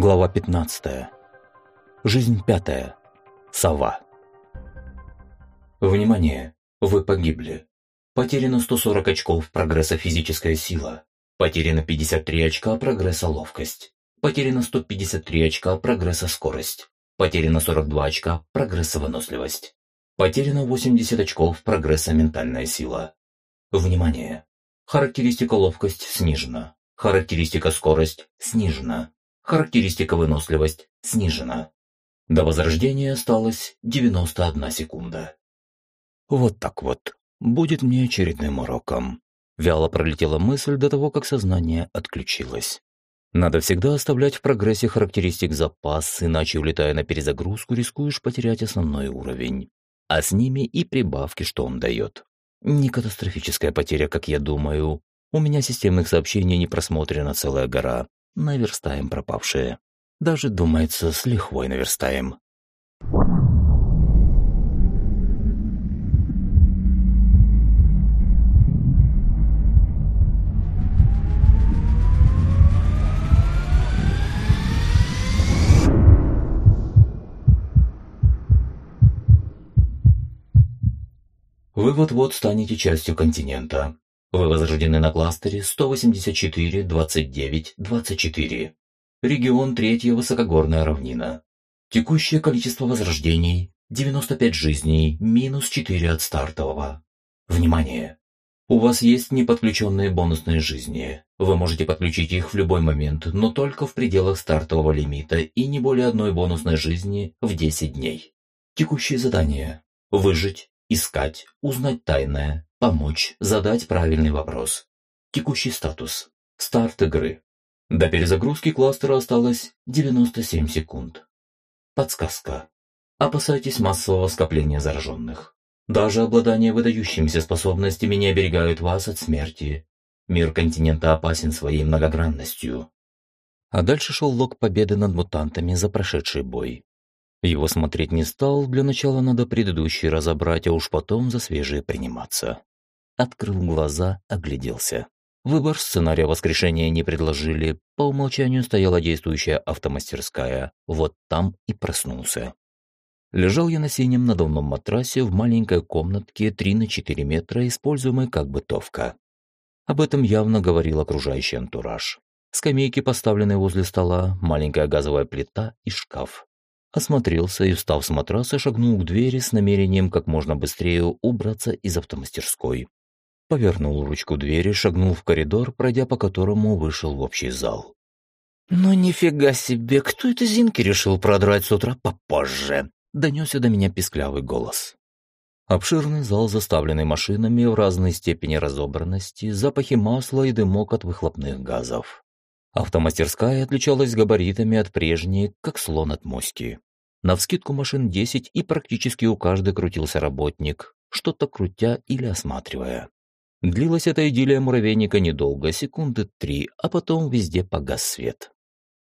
Глава 15. Жизнь пятая. Сова. Внимание! Вы погибли. Потеряно 140 очков прогресса физическая сила. Потеряно 53 очка прогресса ловкость. Потеряно 153 очка прогресса скорость. Потеряно 42 очка прогресса выносливость. Потеряно 80 очков прогресса ментальная сила. Внимание! Характеристика ловкость снижена. Характеристика скорость снижена. Характеристика выносливость снижена. До возрождения осталось 91 секунда. Вот так вот. Будет мне очередным уроком. Вяло пролетела мысль до того, как сознание отключилось. Надо всегда оставлять в прогрессе характеристик запас, иначе, улетая на перезагрузку, рискуешь потерять основной уровень. А с ними и прибавки, что он дает. Не катастрофическая потеря, как я думаю. У меня системных сообщений не просмотрена целая гора наверстаем пропавшие. Даже, думается, с лихвой наверстаем. Вы вот-вот станете частью континента. Вы возрождены на кластере 184-29-24. Регион третья высокогорная равнина. Текущее количество возрождений – 95 жизней, минус 4 от стартового. Внимание! У вас есть неподключенные бонусные жизни. Вы можете подключить их в любой момент, но только в пределах стартового лимита и не более одной бонусной жизни в 10 дней. Текущие задания – выжить, искать, узнать тайное, Помочь задать правильный вопрос. Текущий статус. Старт игры. До перезагрузки кластера осталось 97 секунд. Подсказка. Опасайтесь массового скопления зараженных. Даже обладание выдающимися способностями не оберегают вас от смерти. Мир континента опасен своей многогранностью. А дальше шел лог победы над мутантами за прошедший бой. Его смотреть не стал, для начала надо предыдущий разобрать, а уж потом за свежие приниматься открыл глаза, огляделся. Выбор сценария воскрешения не предложили, по умолчанию стояла действующая автомастерская, вот там и проснулся. Лежал я на синем надувном матрасе в маленькой комнатке 3 на 4 метра, используемой как бытовка. Об этом явно говорил окружающий антураж. Скамейки, поставленные возле стола, маленькая газовая плита и шкаф. Осмотрелся и, встав с матраса, шагнул к двери с намерением как можно быстрее убраться из автомастерской повернул ручку двери, шагнул в коридор, пройдя по которому вышел в общий зал. «Ну нифига себе, кто это Зинки решил продрать с утра попозже?» — донесся до меня писклявый голос. Обширный зал, заставленный машинами в разной степени разобранности, запахи масла и дымок от выхлопных газов. Автомастерская отличалась габаритами от прежней, как слон от моськи. Навскидку машин десять, и практически у каждой крутился работник, что-то крутя или осматривая. Длилась эта идиллия муравейника недолго, секунды три, а потом везде погас свет.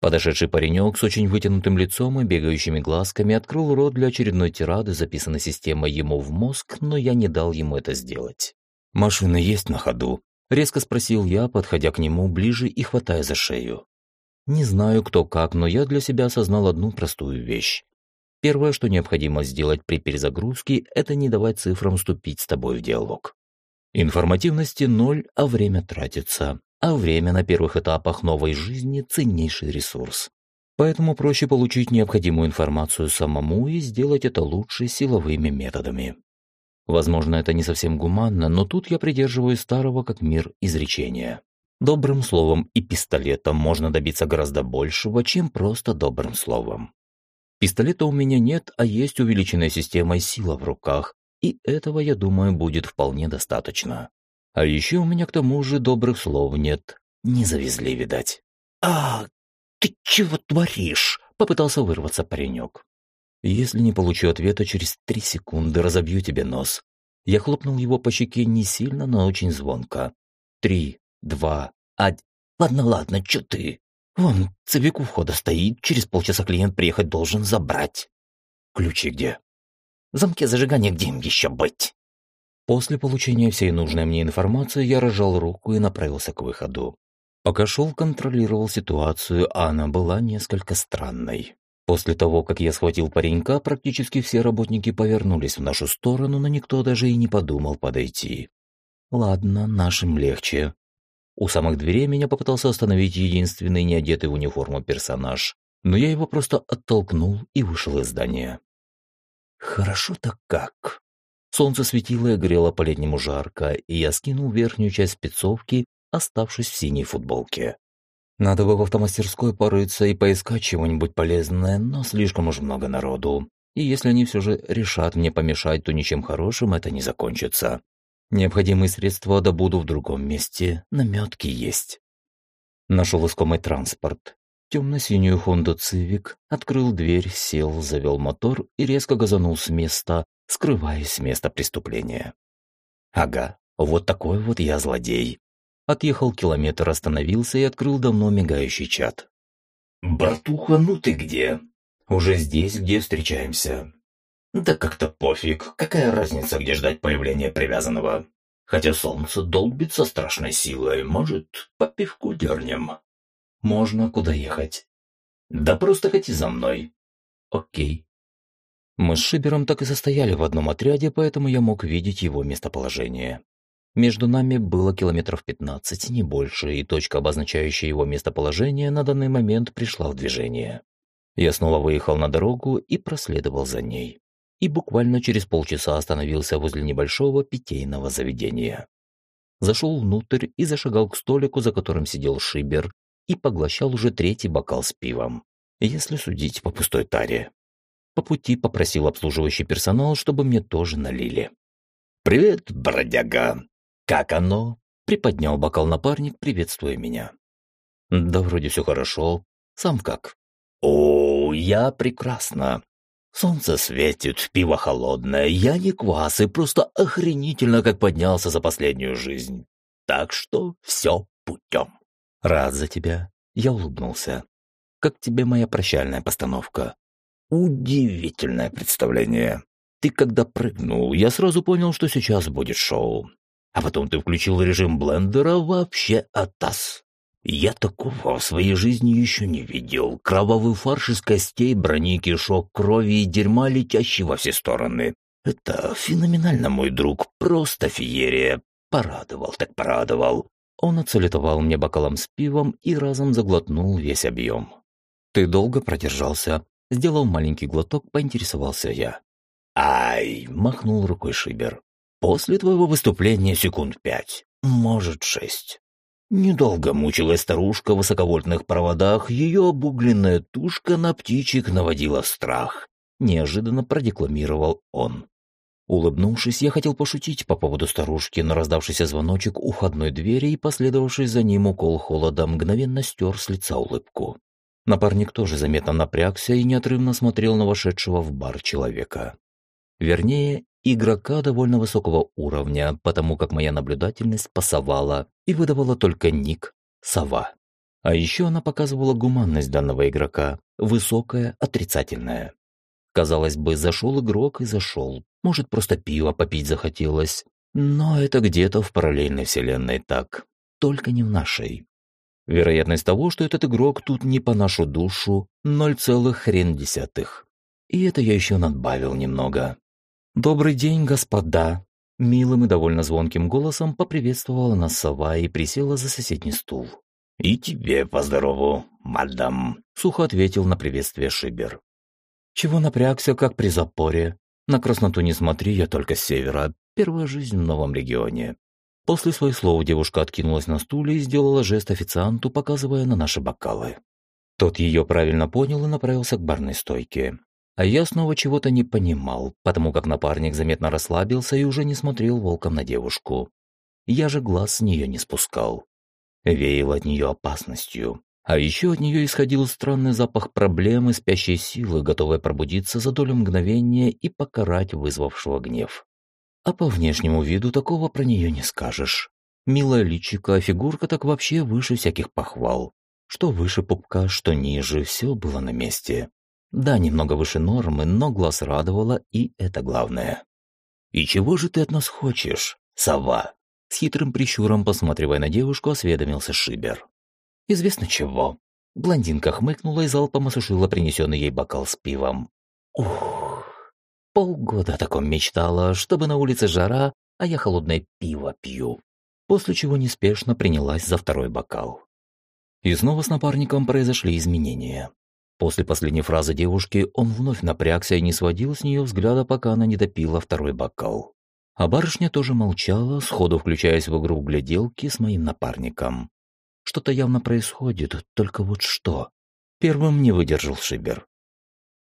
Подошедший паренек с очень вытянутым лицом и бегающими глазками открыл рот для очередной тирады, записанной системой ему в мозг, но я не дал ему это сделать. «Машина есть на ходу?» – резко спросил я, подходя к нему ближе и хватая за шею. Не знаю, кто как, но я для себя осознал одну простую вещь. Первое, что необходимо сделать при перезагрузке, это не давать цифрам вступить с тобой в диалог. Информативности ноль, а время тратится. А время на первых этапах новой жизни – ценнейший ресурс. Поэтому проще получить необходимую информацию самому и сделать это лучше силовыми методами. Возможно, это не совсем гуманно, но тут я придерживаюсь старого как мир изречения. Добрым словом и пистолетом можно добиться гораздо большего, чем просто добрым словом. Пистолета у меня нет, а есть увеличенная система сила в руках, и этого, я думаю, будет вполне достаточно. А еще у меня к тому же добрых слов нет. Не завезли, видать. «А, ты чего творишь?» — попытался вырваться паренек. «Если не получу ответа через три секунды, разобью тебе нос». Я хлопнул его по щеке не сильно, но очень звонко. «Три, два, один...» «Ладно, ладно, чё ты?» «Вон, цевик у входа стоит, через полчаса клиент приехать должен забрать». «Ключи где?» В замке зажигания где им еще быть? После получения всей нужной мне информации я разжал руку и направился к выходу. Пока шел, контролировал ситуацию, а она была несколько странной. После того, как я схватил паренька, практически все работники повернулись в нашу сторону, но никто даже и не подумал подойти. Ладно, нашим легче. У самых дверей меня попытался остановить единственный не одетый в униформу персонаж, но я его просто оттолкнул и вышел из здания. Хорошо-то как. Солнце светило и грело по-летнему жарко, и я скинул верхнюю часть спецовки, оставшись в синей футболке. Надо бы в автомастерской порыться и поискать чего-нибудь полезное, но слишком уж много народу. И если они все же решат мне помешать, то ничем хорошим это не закончится. Необходимые средства добуду в другом месте, наметки есть. Нашел искомый транспорт. Темно-синюю Хонду Цивик, открыл дверь, сел, завел мотор и резко газанул с места, скрываясь с места преступления. Ага, вот такой вот я злодей. Отъехал километр, остановился и открыл давно мигающий чат. «Братуха, ну ты где?» «Уже здесь, где встречаемся». «Да как-то пофиг, какая разница, где ждать появления привязанного? Хотя солнце долбит со страшной силой, может, по пивку дернем?» «Можно, куда ехать?» «Да просто ходи за мной». «Окей». Мы с Шибером так и состояли в одном отряде, поэтому я мог видеть его местоположение. Между нами было километров 15, не больше, и точка, обозначающая его местоположение, на данный момент пришла в движение. Я снова выехал на дорогу и проследовал за ней. И буквально через полчаса остановился возле небольшого питейного заведения. Зашел внутрь и зашагал к столику, за которым сидел Шибер, и поглощал уже третий бокал с пивом, если судить по пустой таре. По пути попросил обслуживающий персонал, чтобы мне тоже налили. «Привет, бродяга!» «Как оно?» — приподнял бокал напарник, приветствуя меня. «Да вроде все хорошо. Сам как?» «О, я прекрасно. Солнце светит, пиво холодное, я не квас и просто охренительно как поднялся за последнюю жизнь. Так что все путем». «Рад за тебя». Я улыбнулся. «Как тебе моя прощальная постановка?» «Удивительное представление. Ты когда прыгнул, я сразу понял, что сейчас будет шоу. А потом ты включил режим блендера вообще атас. Я такого в своей жизни еще не видел. Кровавый фарш из костей, брони, кишок, крови и дерьма, летящий во все стороны. Это феноменально, мой друг, просто феерия. Порадовал так порадовал. Он оцелетовал мне бокалом с пивом и разом заглотнул весь объем. «Ты долго продержался?» Сделал маленький глоток, поинтересовался я. «Ай!» — махнул рукой Шибер. После твоего выступления секунд пять, может шесть. Недолго мучилась старушка в высоковольтных проводах, ее обугленная тушка на птичек наводила страх. Неожиданно продекламировал он. Улыбнувшись, я хотел пошутить по поводу старушки, но раздавшийся звоночек у входной двери и последовавший за ним укол холода мгновенно стер с лица улыбку. Напарник тоже заметно напрягся и неотрывно смотрел на вошедшего в бар человека. Вернее, игрока довольно высокого уровня, потому как моя наблюдательность пасовала и выдавала только ник «Сова». А еще она показывала гуманность данного игрока, высокая, отрицательная. Казалось бы, зашел игрок и зашел. Может, просто пиво попить захотелось. Но это где-то в параллельной вселенной так. Только не в нашей. Вероятность того, что этот игрок тут не по нашу душу, ноль целых хрен десятых. И это я еще надбавил немного. «Добрый день, господа!» Милым и довольно звонким голосом поприветствовала нас сова и присела за соседний стул. «И тебе поздорову, мадам!» — сухо ответил на приветствие Шибер. «Чего напрягся, как при запоре? На красноту не смотри, я только с севера. Первая жизнь в новом регионе». После своих слов девушка откинулась на стуле и сделала жест официанту, показывая на наши бокалы. Тот ее правильно понял и направился к барной стойке. А я снова чего-то не понимал, потому как напарник заметно расслабился и уже не смотрел волком на девушку. Я же глаз с нее не спускал. Веял от нее опасностью. А еще от нее исходил странный запах проблемы спящей силы, готовой пробудиться за долю мгновения и покарать вызвавшего гнев. А по внешнему виду такого про нее не скажешь. Милая личика, фигурка так вообще выше всяких похвал. Что выше пупка, что ниже, все было на месте. Да, немного выше нормы, но глаз радовало, и это главное. «И чего же ты от нас хочешь, сова?» С хитрым прищуром, посматривая на девушку, осведомился Шибер. Известно чего. Блондинка хмыкнула и залпом осушила принесенный ей бокал с пивом. Ух, полгода о таком мечтала, чтобы на улице жара, а я холодное пиво пью. После чего неспешно принялась за второй бокал. И снова с напарником произошли изменения. После последней фразы девушки он вновь напрягся и не сводил с нее взгляда, пока она не допила второй бокал. А барышня тоже молчала, сходу включаясь в игру гляделки с моим напарником. Что-то явно происходит, только вот что. Первым не выдержал Шибер.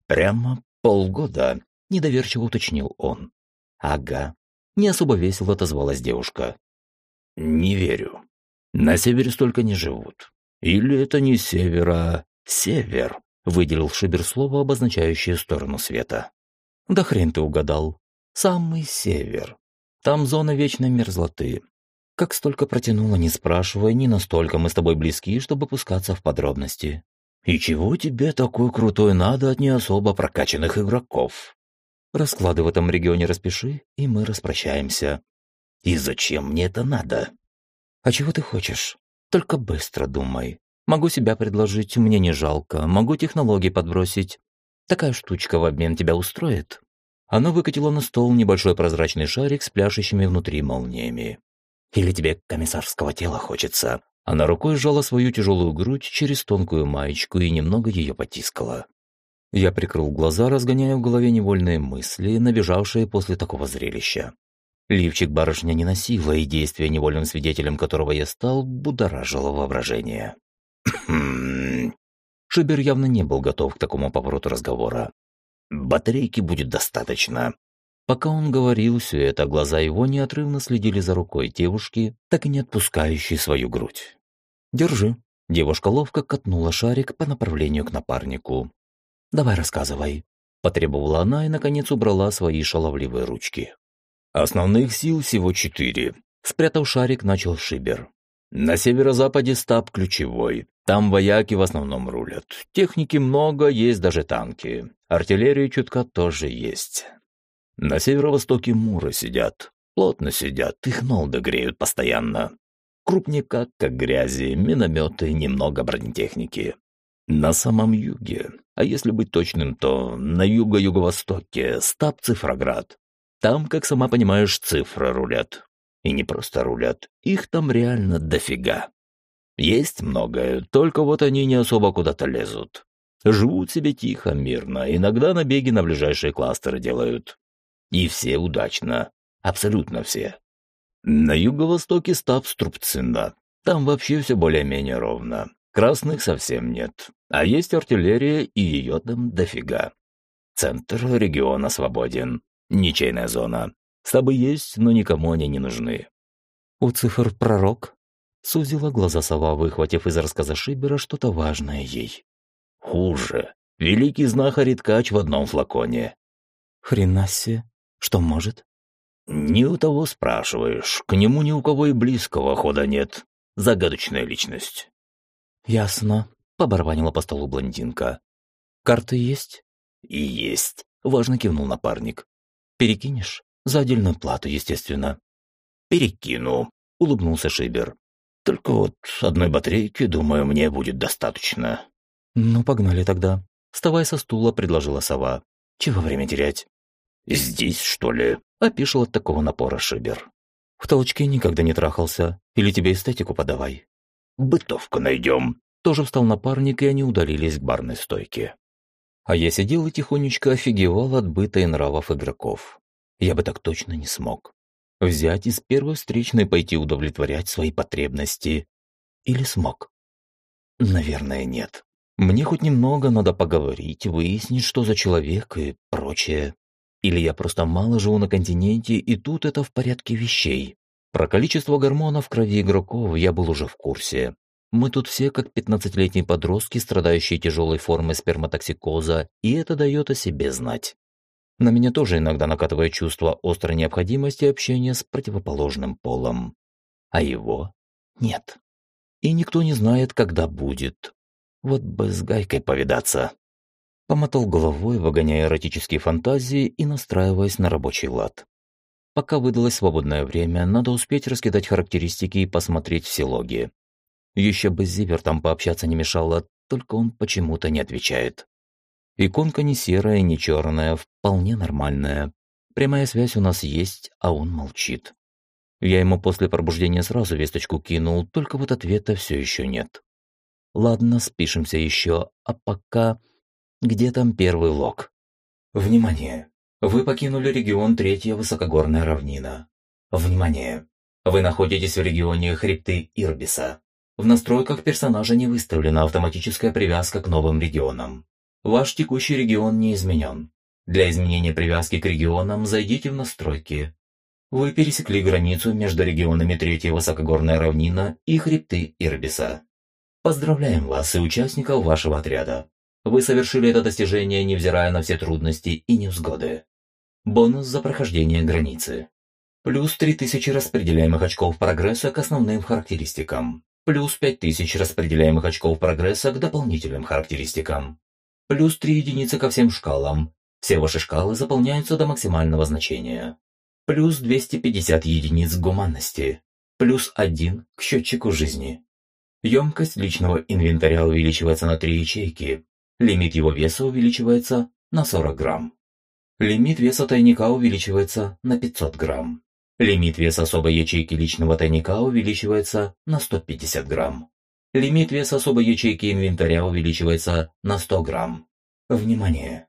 «Прямо полгода», — недоверчиво уточнил он. «Ага». Не особо весело отозвалась девушка. «Не верю. На севере столько не живут. Или это не север, а север», — выделил Шибер слово, обозначающее сторону света. «Да хрен ты угадал. Самый север. Там зона вечной мерзлоты. Как столько протянуло, не спрашивая, не настолько мы с тобой близки, чтобы пускаться в подробности. И чего тебе такой крутой надо от не особо прокачанных игроков? Расклады в этом регионе распиши, и мы распрощаемся. И зачем мне это надо? А чего ты хочешь? Только быстро думай. Могу себя предложить, мне не жалко. Могу технологии подбросить. Такая штучка в обмен тебя устроит?» Она выкатила на стол небольшой прозрачный шарик с пляшущими внутри молниями. Или тебе комиссарского тела хочется?» Она рукой сжала свою тяжелую грудь через тонкую маечку и немного ее потискала. Я прикрыл глаза, разгоняя в голове невольные мысли, набежавшие после такого зрелища. Лифчик барышня не носила, и действие, невольным свидетелем которого я стал, будоражило воображение. Шибер явно не был готов к такому повороту разговора. «Батарейки будет достаточно. Пока он говорил все это, глаза его неотрывно следили за рукой девушки, так и не отпускающей свою грудь. «Держи». Девушка ловко катнула шарик по направлению к напарнику. «Давай рассказывай», – потребовала она и, наконец, убрала свои шаловливые ручки. «Основных сил всего четыре», – спрятав шарик, начал Шибер. «На северо-западе стаб ключевой. Там вояки в основном рулят. Техники много, есть даже танки. Артиллерии чутка тоже есть. На северо-востоке муры сидят. Плотно сидят, их нолды греют постоянно. Крупника, как грязи, минометы, немного бронетехники. На самом юге, а если быть точным, то на юго-юго-востоке, стаб Цифроград. Там, как сама понимаешь, цифры рулят. И не просто рулят, их там реально дофига. Есть многое, только вот они не особо куда-то лезут. Живут себе тихо, мирно, иногда набеги на ближайшие кластеры делают. И все удачно. Абсолютно все. На юго-востоке стаб Струбцина. Там вообще все более-менее ровно. Красных совсем нет. А есть артиллерия, и ее там дофига. Центр региона свободен. Ничейная зона. Стабы есть, но никому они не нужны. У цифр пророк сузила глаза сова, выхватив из рассказа Шибера что-то важное ей. Хуже. Великий знахарь и ткач в одном флаконе. Хрена себе. Что может? Не у того спрашиваешь. К нему ни у кого и близкого хода нет. Загадочная личность. Ясно. Побарабанила по столу блондинка. Карты есть? И есть. Важно кивнул напарник. Перекинешь? За отдельную плату, естественно. Перекину, улыбнулся Шибер. Только вот одной батарейки, думаю, мне будет достаточно. Ну, погнали тогда. Вставай со стула, предложила сова. Чего время терять? «Здесь, что ли?» – опишел от такого напора Шибер. «В толчке никогда не трахался. Или тебе эстетику подавай?» «Бытовку найдем». Тоже встал напарник, и они удалились к барной стойке. А я сидел и тихонечко офигевал от быта и нравов игроков. Я бы так точно не смог. Взять из первой встречной пойти удовлетворять свои потребности. Или смог? Наверное, нет. Мне хоть немного надо поговорить, выяснить, что за человек и прочее. Или я просто мало живу на континенте, и тут это в порядке вещей. Про количество гормонов в крови игроков я был уже в курсе. Мы тут все как 15-летние подростки, страдающие тяжелой формой сперматоксикоза, и это дает о себе знать. На меня тоже иногда накатывает чувство острой необходимости общения с противоположным полом. А его нет. И никто не знает, когда будет. Вот бы с Гайкой повидаться. Помотал головой, выгоняя эротические фантазии и настраиваясь на рабочий лад. Пока выдалось свободное время, надо успеть раскидать характеристики и посмотреть все логи. Еще бы с Зивертом пообщаться не мешало, только он почему-то не отвечает. Иконка не серая, не черная, вполне нормальная. Прямая связь у нас есть, а он молчит. Я ему после пробуждения сразу весточку кинул, только вот ответа все еще нет. Ладно, спишемся еще, а пока... Где там первый лог? Внимание! Вы покинули регион Третья Высокогорная равнина. Внимание! Вы находитесь в регионе Хребты Ирбиса. В настройках персонажа не выставлена автоматическая привязка к новым регионам. Ваш текущий регион не изменен. Для изменения привязки к регионам зайдите в настройки. Вы пересекли границу между регионами Третья Высокогорная равнина и Хребты Ирбиса. Поздравляем вас и участников вашего отряда. Вы совершили это достижение, невзирая на все трудности и невзгоды. Бонус за прохождение границы. Плюс 3000 распределяемых очков прогресса к основным характеристикам. Плюс 5000 распределяемых очков прогресса к дополнительным характеристикам плюс 3 единицы ко всем шкалам. Все ваши шкалы заполняются до максимального значения. Плюс 250 единиц гуманности. Плюс 1 к счетчику жизни. Емкость личного инвентаря увеличивается на 3 ячейки. Лимит его веса увеличивается на 40 грамм. Лимит веса тайника увеличивается на 500 грамм. Лимит веса особой ячейки личного тайника увеличивается на 150 грамм. Лимит веса особой ячейки инвентаря увеличивается на 100 грамм. Внимание!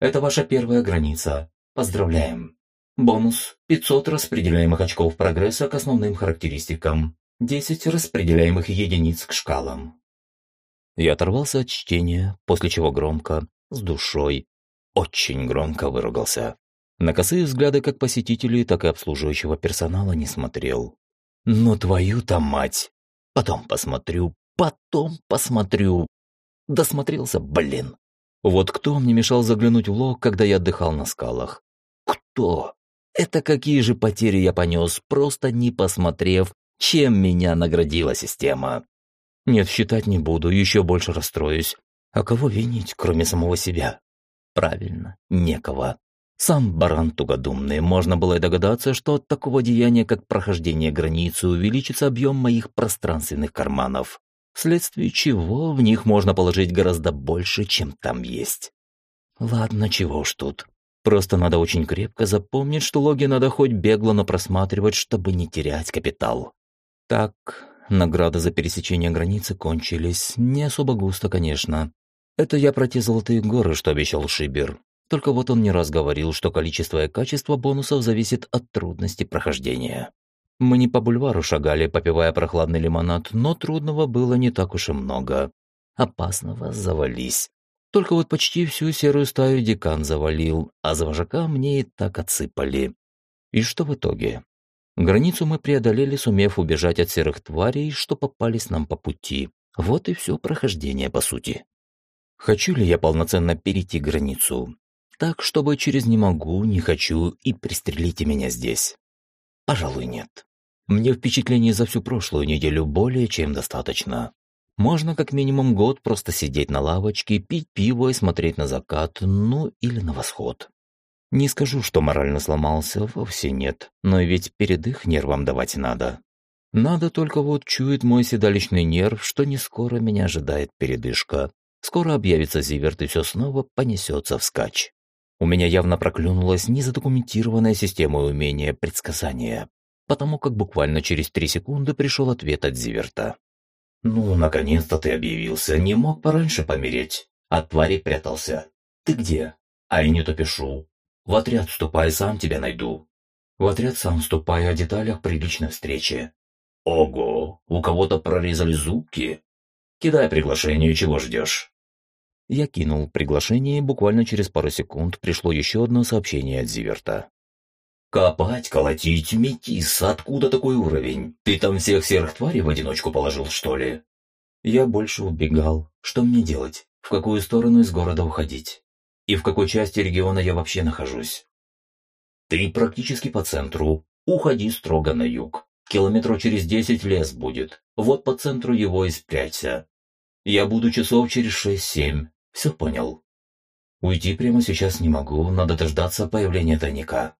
Это ваша первая граница. Поздравляем! Бонус 500 распределяемых очков прогресса к основным характеристикам, 10 распределяемых единиц к шкалам. Я оторвался от чтения, после чего громко, с душой, очень громко выругался. На косые взгляды как посетителей, так и обслуживающего персонала не смотрел. «Ну твою-то мать! Потом посмотрю, Потом посмотрю. Досмотрелся, блин. Вот кто мне мешал заглянуть в лог, когда я отдыхал на скалах? Кто? Это какие же потери я понес, просто не посмотрев, чем меня наградила система. Нет, считать не буду, еще больше расстроюсь. А кого винить, кроме самого себя? Правильно, некого. Сам баран тугодумный, можно было и догадаться, что от такого деяния, как прохождение границы, увеличится объем моих пространственных карманов вследствие чего в них можно положить гораздо больше, чем там есть. Ладно, чего уж тут. Просто надо очень крепко запомнить, что логи надо хоть бегло, но просматривать, чтобы не терять капитал. Так, награды за пересечение границы кончились. Не особо густо, конечно. Это я про те золотые горы, что обещал Шибер. Только вот он не раз говорил, что количество и качество бонусов зависит от трудности прохождения. Мы не по бульвару шагали, попивая прохладный лимонад, но трудного было не так уж и много. Опасного завались. Только вот почти всю серую стаю декан завалил, а за вожака мне и так отсыпали. И что в итоге? Границу мы преодолели, сумев убежать от серых тварей, что попались нам по пути. Вот и все прохождение, по сути. Хочу ли я полноценно перейти границу? Так, чтобы через «не могу», «не хочу» и «пристрелите меня здесь»? Пожалуй, нет. Мне впечатлений за всю прошлую неделю более чем достаточно. Можно как минимум год просто сидеть на лавочке, пить пиво и смотреть на закат, ну или на восход. Не скажу, что морально сломался, вовсе нет, но ведь передых нервам давать надо. Надо только вот чует мой седалищный нерв, что не скоро меня ожидает передышка. Скоро объявится Зиверт и все снова понесется вскачь. У меня явно проклюнулась незадокументированная система умения предсказания потому как буквально через три секунды пришел ответ от Зиверта. «Ну, наконец-то ты объявился. Не мог пораньше помереть. От твари прятался. Ты где?» «А я не то пишу. В отряд вступай, сам тебя найду. В отряд сам вступай, о деталях при личной встрече». «Ого, у кого-то прорезали зубки. Кидай приглашение, чего ждешь?» Я кинул приглашение, и буквально через пару секунд пришло еще одно сообщение от Зиверта. Копать, колотить, метис, откуда такой уровень? Ты там всех серых тварей в одиночку положил, что ли? Я больше убегал. Что мне делать? В какую сторону из города уходить? И в какой части региона я вообще нахожусь? Ты практически по центру. Уходи строго на юг. Километров через десять лес будет. Вот по центру его и спрячься. Я буду часов через шесть-семь. Все понял. Уйти прямо сейчас не могу, надо дождаться появления тайника.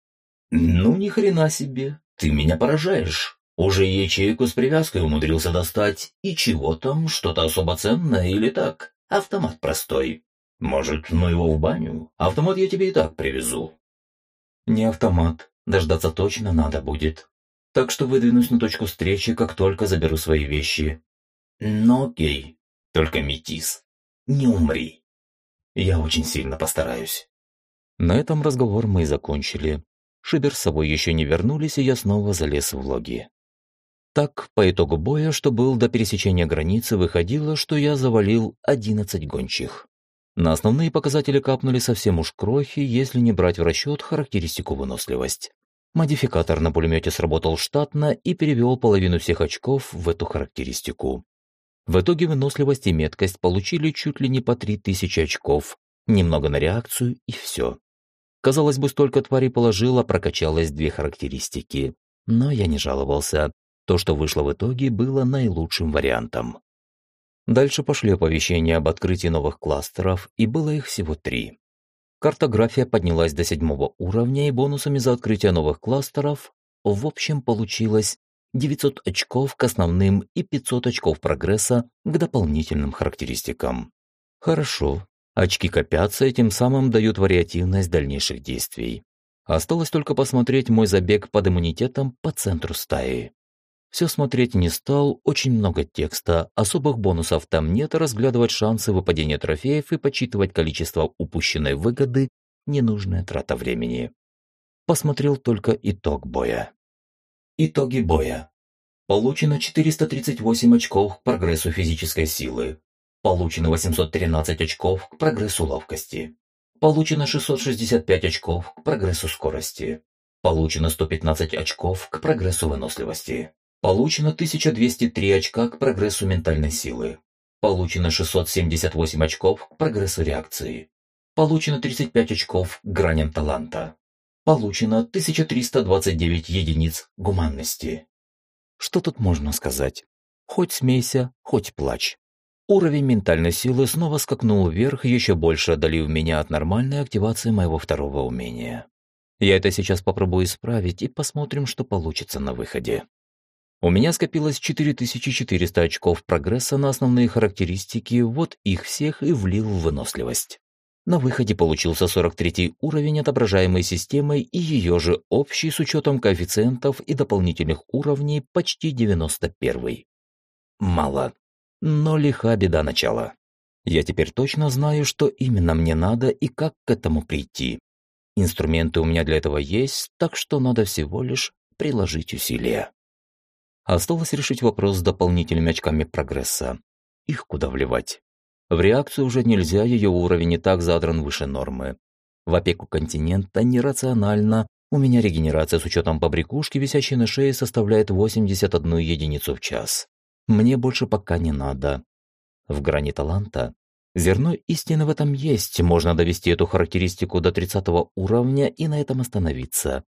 «Ну, ни хрена себе, ты меня поражаешь. Уже ячейку с привязкой умудрился достать. И чего там, что-то особо ценное или так? Автомат простой. Может, ну его в баню? Автомат я тебе и так привезу. Не автомат. Дождаться точно надо будет. Так что выдвинусь на точку встречи, как только заберу свои вещи. Ну окей. Только метис. Не умри. Я очень сильно постараюсь. На этом разговор мы и закончили. Шибер с собой еще не вернулись, и я снова залез в логи. Так, по итогу боя, что был до пересечения границы, выходило, что я завалил 11 гончих. На основные показатели капнули совсем уж крохи, если не брать в расчет характеристику выносливость. Модификатор на пулемете сработал штатно и перевел половину всех очков в эту характеристику. В итоге выносливость и меткость получили чуть ли не по 3000 очков, немного на реакцию и все. Казалось бы, столько тварей положила, прокачалось две характеристики. Но я не жаловался. То, что вышло в итоге, было наилучшим вариантом. Дальше пошли оповещения об открытии новых кластеров, и было их всего три. Картография поднялась до седьмого уровня, и бонусами за открытие новых кластеров в общем получилось 900 очков к основным и 500 очков прогресса к дополнительным характеристикам. Хорошо, очки копятся и тем самым дают вариативность дальнейших действий. Осталось только посмотреть мой забег под иммунитетом по центру стаи. Все смотреть не стал, очень много текста, особых бонусов там нет, разглядывать шансы выпадения трофеев и подсчитывать количество упущенной выгоды – ненужная трата времени. Посмотрел только итог боя. Итоги боя. Получено 438 очков к прогрессу физической силы. Получено 813 очков к прогрессу ловкости. Получено 665 очков к прогрессу скорости. Получено 115 очков к прогрессу выносливости. Получено 1203 очка к прогрессу ментальной силы. Получено 678 очков к прогрессу реакции. Получено 35 очков к граням таланта. Получено 1329 единиц гуманности. Что тут можно сказать? Хоть смейся, хоть плачь. Уровень ментальной силы снова скакнул вверх, еще больше отдалив меня от нормальной активации моего второго умения. Я это сейчас попробую исправить и посмотрим, что получится на выходе. У меня скопилось 4400 очков прогресса на основные характеристики, вот их всех и влил в выносливость. На выходе получился 43 уровень отображаемой системой и ее же общий с учетом коэффициентов и дополнительных уровней почти 91. Мало. Но лиха беда начала. Я теперь точно знаю, что именно мне надо и как к этому прийти. Инструменты у меня для этого есть, так что надо всего лишь приложить усилия. Осталось решить вопрос с дополнительными очками прогресса. Их куда вливать? В реакцию уже нельзя, ее уровень не так задран выше нормы. В опеку континента нерационально. У меня регенерация с учетом побрякушки, висящей на шее, составляет 81 единицу в час. Мне больше пока не надо. В грани таланта Зерно истины в этом есть, можно довести эту характеристику до 30 уровня и на этом остановиться.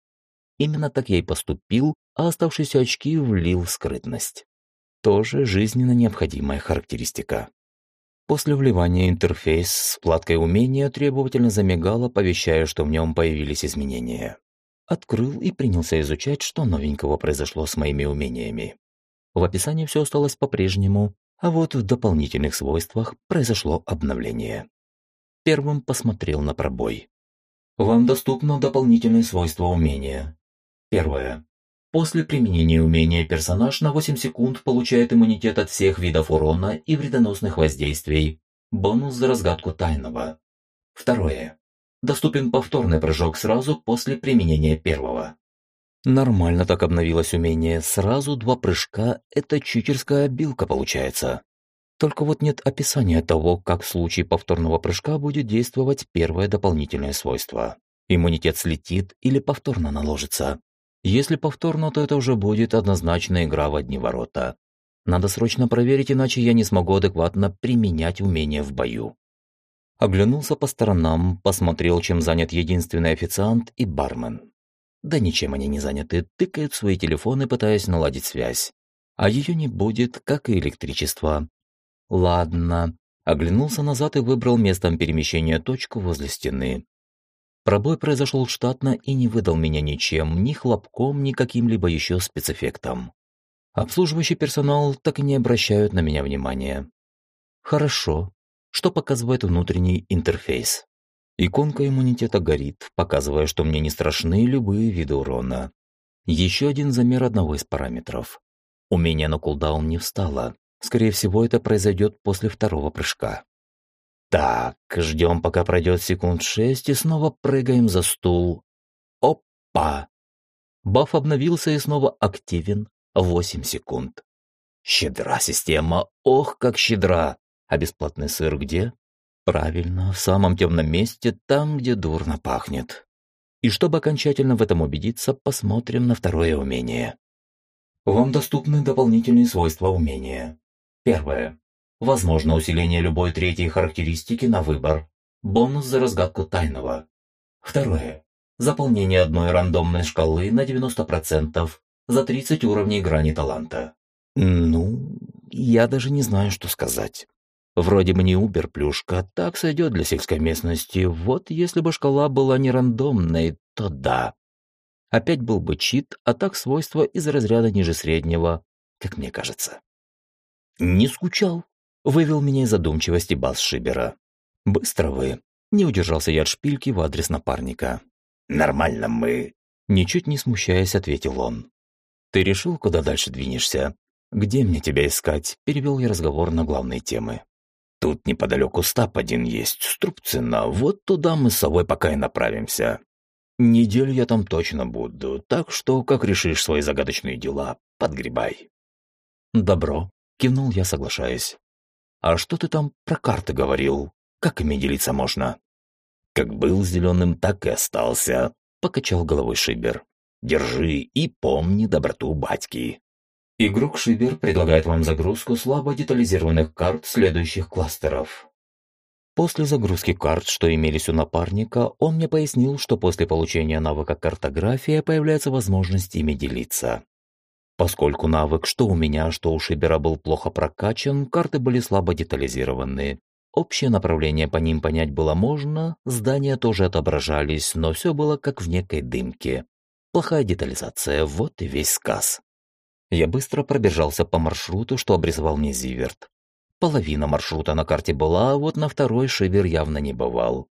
Именно так я и поступил, а оставшиеся очки влил в скрытность. Тоже жизненно необходимая характеристика. После вливания интерфейс с платкой умения требовательно замигал, оповещая, что в нем появились изменения. Открыл и принялся изучать, что новенького произошло с моими умениями. В описании все осталось по-прежнему, а вот в дополнительных свойствах произошло обновление. Первым посмотрел на пробой. Вам доступно дополнительные свойства умения. Первое. После применения умения персонаж на 8 секунд получает иммунитет от всех видов урона и вредоносных воздействий. Бонус за разгадку тайного. Второе. Доступен повторный прыжок сразу после применения первого. Нормально так обновилось умение. Сразу два прыжка – это читерская обилка получается. Только вот нет описания того, как в случае повторного прыжка будет действовать первое дополнительное свойство. Иммунитет слетит или повторно наложится. Если повторно, то это уже будет однозначно игра в одни ворота. Надо срочно проверить, иначе я не смогу адекватно применять умение в бою. Оглянулся по сторонам, посмотрел, чем занят единственный официант и бармен. Да ничем они не заняты, тыкают свои телефоны, пытаясь наладить связь. А ее не будет, как и электричество. Ладно. Оглянулся назад и выбрал местом перемещения точку возле стены. Пробой произошел штатно и не выдал меня ничем, ни хлопком, ни каким-либо еще спецэффектом. Обслуживающий персонал так и не обращают на меня внимания. Хорошо. Что показывает внутренний интерфейс? Иконка иммунитета горит, показывая, что мне не страшны любые виды урона. Еще один замер одного из параметров. Умение на кулдаун не встало. Скорее всего, это произойдет после второго прыжка. Так, ждем, пока пройдет секунд шесть, и снова прыгаем за стул. Опа! Баф обновился и снова активен. Восемь секунд. Щедра система, ох, как щедра! А бесплатный сыр где? Правильно, в самом темном месте, там, где дурно пахнет. И чтобы окончательно в этом убедиться, посмотрим на второе умение. Вам доступны дополнительные свойства умения. Первое. Возможно усиление любой третьей характеристики на выбор. Бонус за разгадку тайного. Второе. Заполнение одной рандомной шкалы на 90% за 30 уровней грани таланта. Ну, я даже не знаю, что сказать. Вроде бы не убер-плюшка, так сойдет для сельской местности. Вот если бы шкала была не рандомной, то да. Опять был бы чит, а так свойства из разряда ниже среднего, как мне кажется. Не скучал. Вывел меня из задумчивости бас Шибера. «Быстро вы!» Не удержался я от шпильки в адрес напарника. «Нормально мы!» Ничуть не смущаясь, ответил он. «Ты решил, куда дальше двинешься? Где мне тебя искать?» Перевел я разговор на главные темы. «Тут неподалеку стаб один есть, Струбцина. Вот туда мы с собой пока и направимся. Неделю я там точно буду, так что, как решишь свои загадочные дела, подгребай». «Добро», — кивнул я, соглашаясь. «А что ты там про карты говорил? Как ими делиться можно?» «Как был зеленым, так и остался», — покачал головой Шибер. «Держи и помни доброту батьки». Игрок Шибер предлагает вам загрузку слабо детализированных карт следующих кластеров. После загрузки карт, что имелись у напарника, он мне пояснил, что после получения навыка картография появляется возможность ими делиться. Поскольку навык что у меня, что у Шибера был плохо прокачан, карты были слабо детализированы. Общее направление по ним понять было можно, здания тоже отображались, но все было как в некой дымке. Плохая детализация, вот и весь сказ. Я быстро пробежался по маршруту, что обрисовал мне Зиверт. Половина маршрута на карте была, а вот на второй Шибер явно не бывал.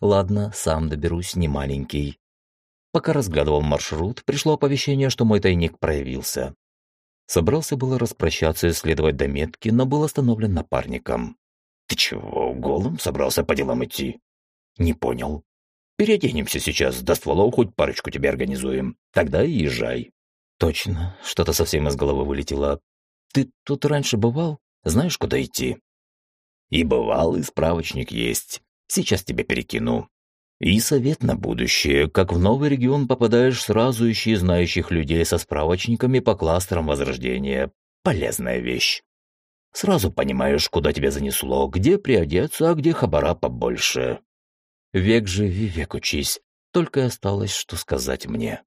Ладно, сам доберусь, не маленький. Пока разглядывал маршрут, пришло оповещение, что мой тайник проявился. Собрался было распрощаться и следовать до метки, но был остановлен напарником. «Ты чего, голым собрался по делам идти?» «Не понял». «Переоденемся сейчас, до стволов хоть парочку тебе организуем. Тогда и езжай». «Точно, что-то совсем из головы вылетело. Ты тут раньше бывал? Знаешь, куда идти?» «И бывал, и справочник есть. Сейчас тебе перекину. И совет на будущее, как в новый регион попадаешь, сразу ищи знающих людей со справочниками по кластерам возрождения. Полезная вещь. Сразу понимаешь, куда тебя занесло, где приодеться, а где хабара побольше. Век живи, век учись. Только осталось, что сказать мне.